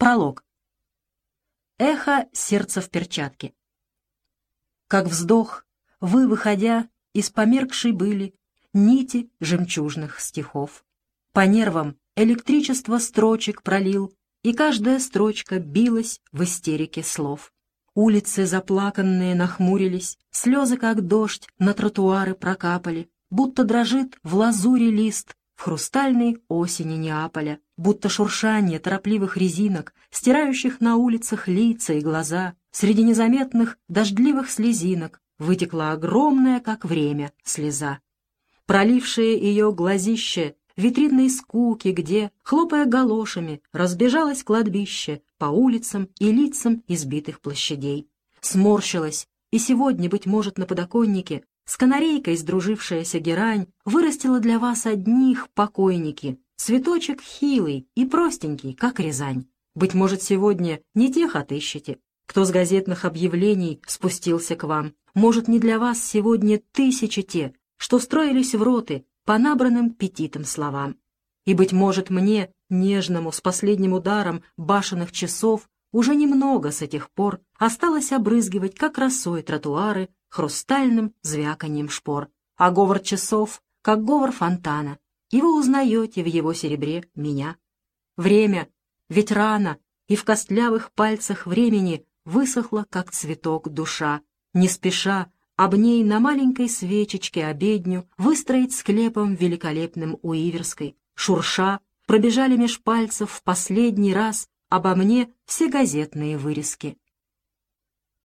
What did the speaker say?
Пролог. Эхо сердца в перчатке. Как вздох, вы, выходя из померкшей были нити жемчужных стихов. По нервам электричество строчек пролил, и каждая строчка билась в истерике слов. Улицы заплаканные нахмурились, слезы, как дождь, на тротуары прокапали, будто дрожит в лазуре лист в хрустальной осени Неаполя, будто шуршание торопливых резинок, стирающих на улицах лица и глаза, среди незаметных дождливых слезинок вытекла огромная, как время, слеза. Пролившее ее глазище витринной скуки, где, хлопая галошами, разбежалось кладбище по улицам и лицам избитых площадей. Сморщилась, и сегодня, быть может, на подоконнике с канарейкой сдружившаяся герань вырастила для вас одних покойники, цветочек хилый и простенький, как Рязань. Быть может, сегодня не тех отыщете, кто с газетных объявлений спустился к вам. Может, не для вас сегодня тысячи те, что строились в роты по набранным петитам словам. И, быть может, мне, нежному, с последним ударом башенных часов, уже немного с этих пор осталось обрызгивать, как росой, тротуары хрустальным звяканьем шпор, а говор часов, как говор фонтана, и вы узнаете в его серебре меня. Время, ведь рано, и в костлявых пальцах времени высохла, как цветок, душа, не спеша, об ней на маленькой свечечке обедню выстроить склепом великолепным у Иверской, шурша, пробежали меж пальцев в последний раз обо мне все газетные вырезки.